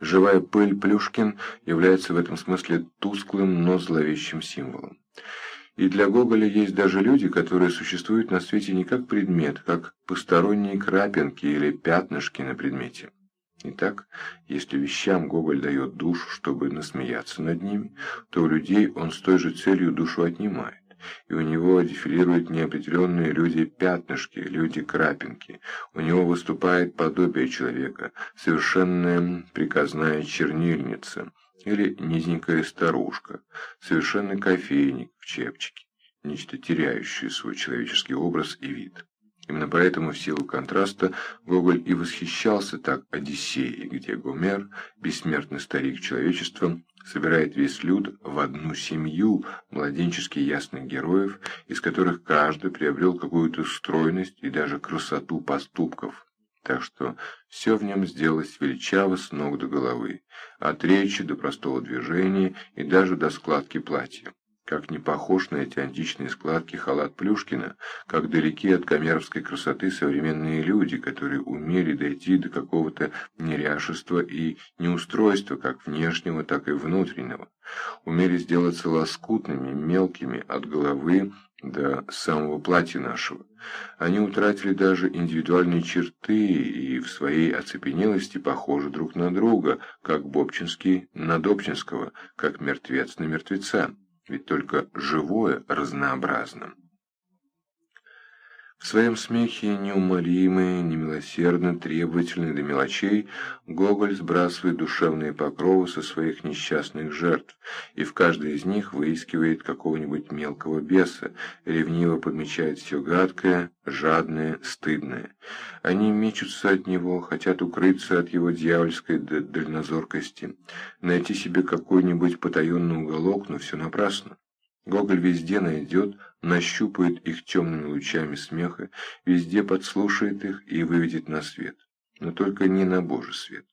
Живая пыль Плюшкин является в этом смысле тусклым, но зловещим символом. И для Гоголя есть даже люди, которые существуют на свете не как предмет, как посторонние крапинки или пятнышки на предмете. Итак, если вещам Гоголь дает душу, чтобы насмеяться над ними, то у людей он с той же целью душу отнимает и у него дефилируют неопределенные люди-пятнышки, люди-крапинки. У него выступает подобие человека, совершенная приказная чернильница или низенькая старушка, совершенный кофейник в чепчике, нечто теряющее свой человеческий образ и вид. Именно поэтому в силу контраста Гоголь и восхищался так Одиссеей, где Гомер, бессмертный старик человечества, собирает весь люд в одну семью младенчески ясных героев, из которых каждый приобрел какую-то стройность и даже красоту поступков. Так что все в нем сделалось величаво с ног до головы, от речи до простого движения и даже до складки платья. Как не похож на эти античные складки халат Плюшкина, как далеки от гомеровской красоты современные люди, которые умели дойти до какого-то неряшества и неустройства, как внешнего, так и внутреннего. Умели сделаться лоскутными, мелкими, от головы до самого платья нашего. Они утратили даже индивидуальные черты и в своей оцепенелости похожи друг на друга, как Бобчинский на Добчинского, как мертвец на мертвеца ведь только живое разнообразно. В своем смехе неумолимый, немилосердно, требовательный до мелочей, Гоголь сбрасывает душевные покровы со своих несчастных жертв, и в каждой из них выискивает какого-нибудь мелкого беса, ревниво подмечает все гадкое, жадное, стыдное. Они мечутся от него, хотят укрыться от его дьявольской дальнозоркости, найти себе какой-нибудь потаенный уголок, но все напрасно. Гоголь везде найдет, нащупает их темными лучами смеха, везде подслушает их и выведет на свет. Но только не на Божий свет.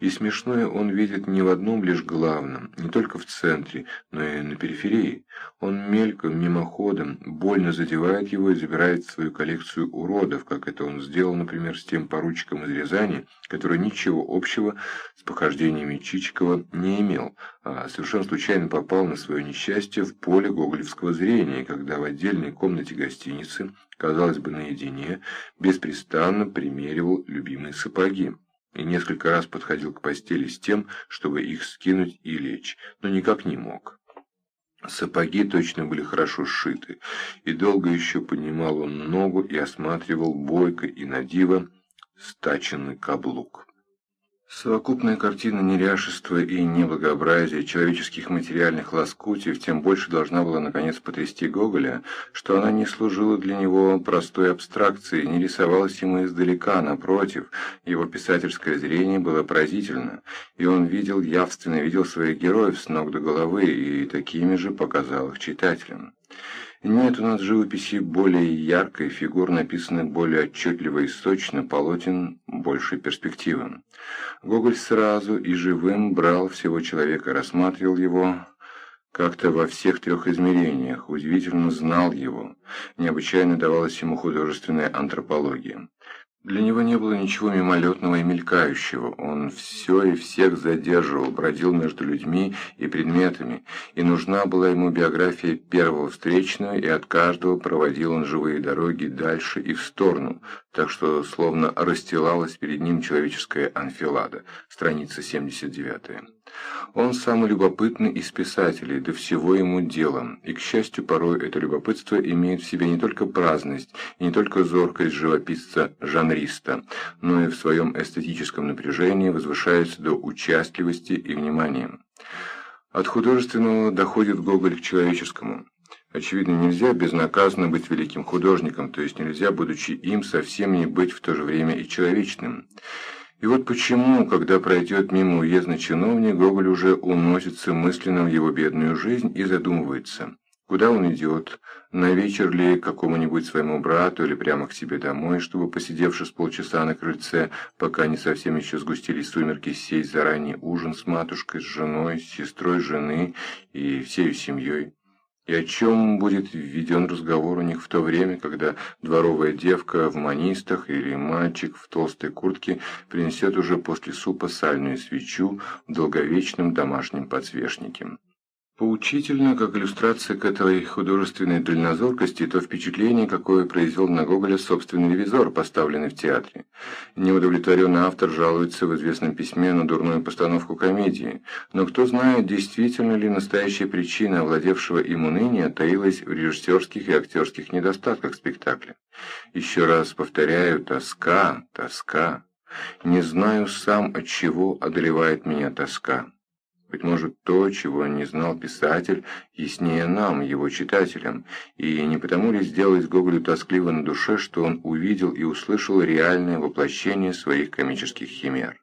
И смешное он видит не в одном лишь главном, не только в центре, но и на периферии. Он мельком, мимоходом, больно задевает его и забирает свою коллекцию уродов, как это он сделал, например, с тем поручиком из Рязани, который ничего общего с похождениями Чичикова не имел, а совершенно случайно попал на свое несчастье в поле гоголевского зрения, когда в отдельной комнате гостиницы, казалось бы, наедине, беспрестанно примеривал любимые сапоги и несколько раз подходил к постели с тем, чтобы их скинуть и лечь, но никак не мог. Сапоги точно были хорошо сшиты, и долго еще поднимал он ногу и осматривал бойко и надиво стаченный каблук. Совокупная картина неряшества и неблагообразия человеческих материальных лоскутий тем больше должна была наконец потрясти Гоголя, что она не служила для него простой абстракцией, не рисовалась ему издалека, напротив, его писательское зрение было поразительно, и он видел явственно, видел своих героев с ног до головы, и такими же показал их читателям. Нет у нас живописи более яркой, фигур написанных более отчетливо и сочно, полотен большей перспективы. Гоголь сразу и живым брал всего человека, рассматривал его как-то во всех трех измерениях, удивительно знал его, необычайно давалась ему художественная антропология. Для него не было ничего мимолетного и мелькающего, он все и всех задерживал, бродил между людьми и предметами, и нужна была ему биография первого встречного, и от каждого проводил он живые дороги дальше и в сторону, так что словно расстилалась перед ним человеческая анфилада, страница 79. Он самый любопытный из писателей, до всего ему делом, и, к счастью, порой это любопытство имеет в себе не только праздность и не только зоркость живописца-жанриста, но и в своем эстетическом напряжении возвышается до участливости и внимания. От художественного доходит Гоголь к человеческому. Очевидно, нельзя безнаказанно быть великим художником, то есть нельзя, будучи им, совсем не быть в то же время и человечным. И вот почему, когда пройдет мимо уездный чиновник, Гоголь уже уносится мысленно в его бедную жизнь и задумывается, куда он идет, на вечер ли к какому-нибудь своему брату или прямо к себе домой, чтобы, посидевши с полчаса на крыльце, пока не совсем еще сгустились сумерки, сесть за ранний ужин с матушкой, с женой, с сестрой жены и всей семьей. И о чем будет введен разговор у них в то время, когда дворовая девка в манистах или мальчик в толстой куртке принесет уже после супа сальную свечу в долговечном домашнем подсвечнике? Поучительно, как иллюстрация к этой художественной дальнозоркости, то впечатление, какое произвел на Гоголя собственный ревизор, поставленный в театре. Неудовлетворенный автор жалуется в известном письме на дурную постановку комедии, но кто знает, действительно ли настоящая причина овладевшего им уныния таилась в режиссерских и актерских недостатках спектакля. Еще раз повторяю, тоска, тоска. Не знаю сам, от чего одолевает меня тоска. Быть может, то, чего не знал писатель, яснее нам, его читателям, и не потому ли сделалось Гоголю тоскливо на душе, что он увидел и услышал реальное воплощение своих комических химер.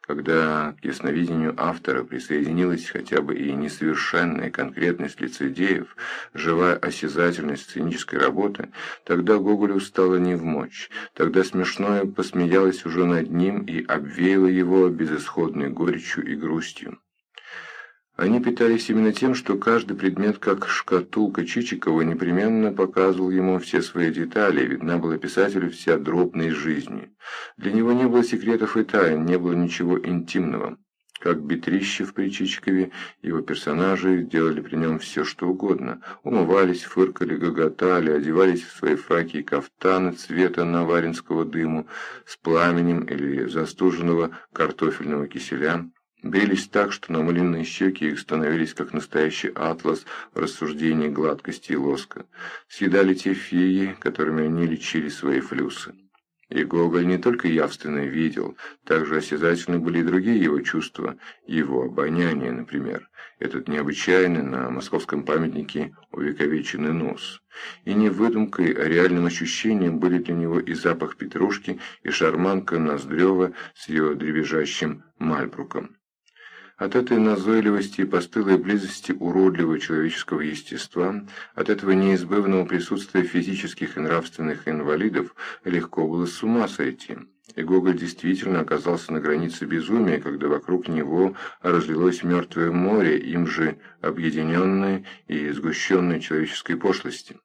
Когда к ясновидению автора присоединилась хотя бы и несовершенная конкретность лицедеев, живая осязательность сценической работы, тогда Гоголю стало невмочь, тогда смешное посмеялось уже над ним и обвеяло его безысходной горечью и грустью. Они питались именно тем, что каждый предмет, как шкатулка Чичикова, непременно показывал ему все свои детали, видна была писателю вся дробность жизни. Для него не было секретов и тайн, не было ничего интимного. Как Бетрищев при Чичикове, его персонажи делали при нем все, что угодно. Умывались, фыркали, гоготали, одевались в свои фраки и кафтаны цвета наваринского дыму с пламенем или застуженного картофельного киселя. Брились так, что намыленные щеки их становились как настоящий атлас в рассуждении гладкости и лоска. Съедали те феи, которыми они лечили свои флюсы. И Гоголь не только явственно видел, также осязательны были и другие его чувства, его обоняние, например, этот необычайный на московском памятнике увековеченный нос. И не выдумкой, а реальным ощущением были для него и запах петрушки, и шарманка Ноздрева с ее дребезжащим мальбруком. От этой назойливости и постылой близости уродливого человеческого естества, от этого неизбывного присутствия физических и нравственных инвалидов легко было с ума сойти. И Гоголь действительно оказался на границе безумия, когда вокруг него разлилось мертвое море, им же объединенное и сгущенное человеческой пошлости.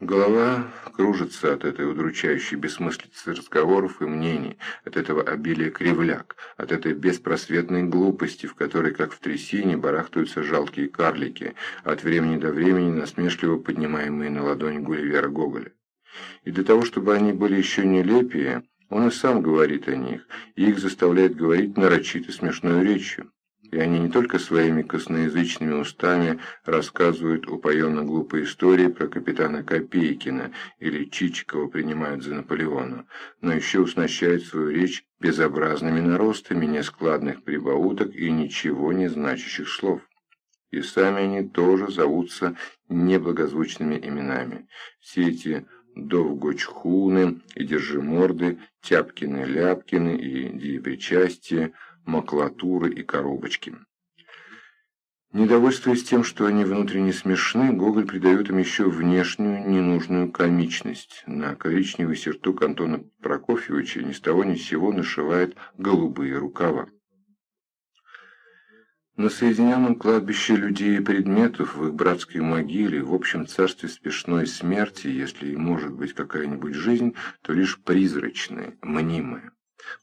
Голова кружится от этой удручающей бессмыслицы разговоров и мнений, от этого обилия кривляк, от этой беспросветной глупости, в которой, как в трясине, барахтаются жалкие карлики, от времени до времени насмешливо поднимаемые на ладонь Гулливера Гоголя. И для того, чтобы они были еще нелепее, он и сам говорит о них, и их заставляет говорить нарочито смешной речью. И они не только своими косноязычными устами рассказывают упоенно глупые истории про капитана Копейкина или Чичикова принимают за Наполеона, но еще уснащают свою речь безобразными наростами нескладных прибауток и ничего не значащих слов. И сами они тоже зовутся неблагозвучными именами. Все эти Довгочхуны и Держиморды, Тяпкины-Ляпкины и Диепричастия – макулатуры и коробочки. Недовольствуясь тем, что они внутренне смешны, Гоголь придает им еще внешнюю ненужную комичность. На коричневый сертук Антона Прокофьевича ни с того ни с сего нашивает голубые рукава. На соединенном кладбище людей и предметов, в их братской могиле, в общем царстве спешной смерти, если и может быть какая-нибудь жизнь, то лишь призрачная, мнимая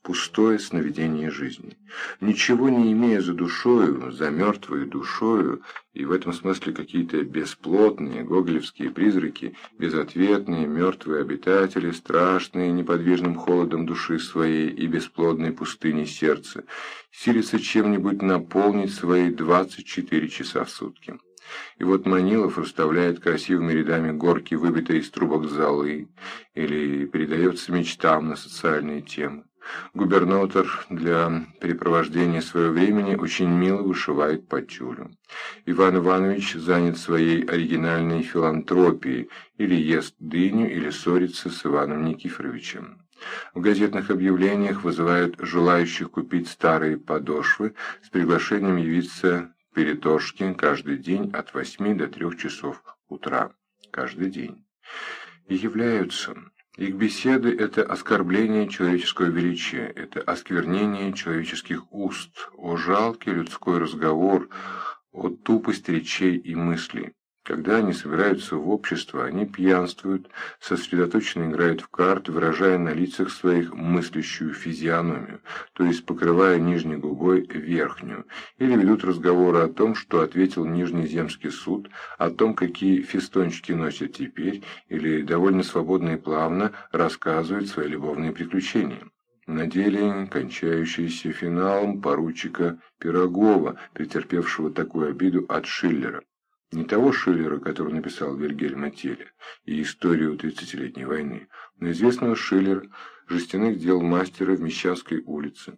пустое сновидение жизни. Ничего не имея за душою, за мертвой душою, и в этом смысле какие-то бесплотные гоголевские призраки, безответные мертвые обитатели, страшные неподвижным холодом души своей и бесплодной пустыни сердца, силятся чем-нибудь наполнить свои 24 часа в сутки. И вот Манилов расставляет красивыми рядами горки, выбитые из трубок золы, или передается мечтам на социальные темы. Губернатор для перепровождения своего времени очень мило вышивает по тюлю. Иван Иванович занят своей оригинальной филантропией, или ест дыню, или ссорится с Иваном Никифоровичем. В газетных объявлениях вызывают желающих купить старые подошвы с приглашением явиться в Перетошке каждый день от 8 до 3 часов утра. Каждый день. И являются их беседы – это оскорбление человеческого величия, это осквернение человеческих уст, о жалкий людской разговор, о тупость речей и мыслей. Когда они собираются в общество, они пьянствуют, сосредоточенно играют в карты, выражая на лицах своих мыслящую физиономию, то есть покрывая нижней губой верхнюю, или ведут разговоры о том, что ответил Нижний земский суд, о том, какие фестончики носят теперь, или довольно свободно и плавно рассказывают свои любовные приключения. На деле, кончающийся финалом поручика Пирогова, претерпевшего такую обиду от Шиллера. Не того Шиллера, который написал Вильгельма Теля и историю тридцатилетней войны, но известного Шиллера, жестяных дел мастера в Мещанской улице.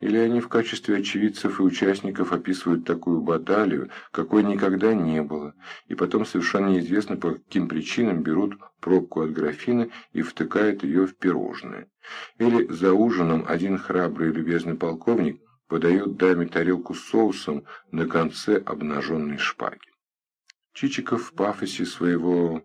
Или они в качестве очевидцев и участников описывают такую баталию, какой никогда не было, и потом совершенно неизвестно по каким причинам берут пробку от графина и втыкают ее в пирожное. Или за ужином один храбрый и любезный полковник подает даме тарелку с соусом на конце обнаженной шпаги. Чичиков в пафосе своего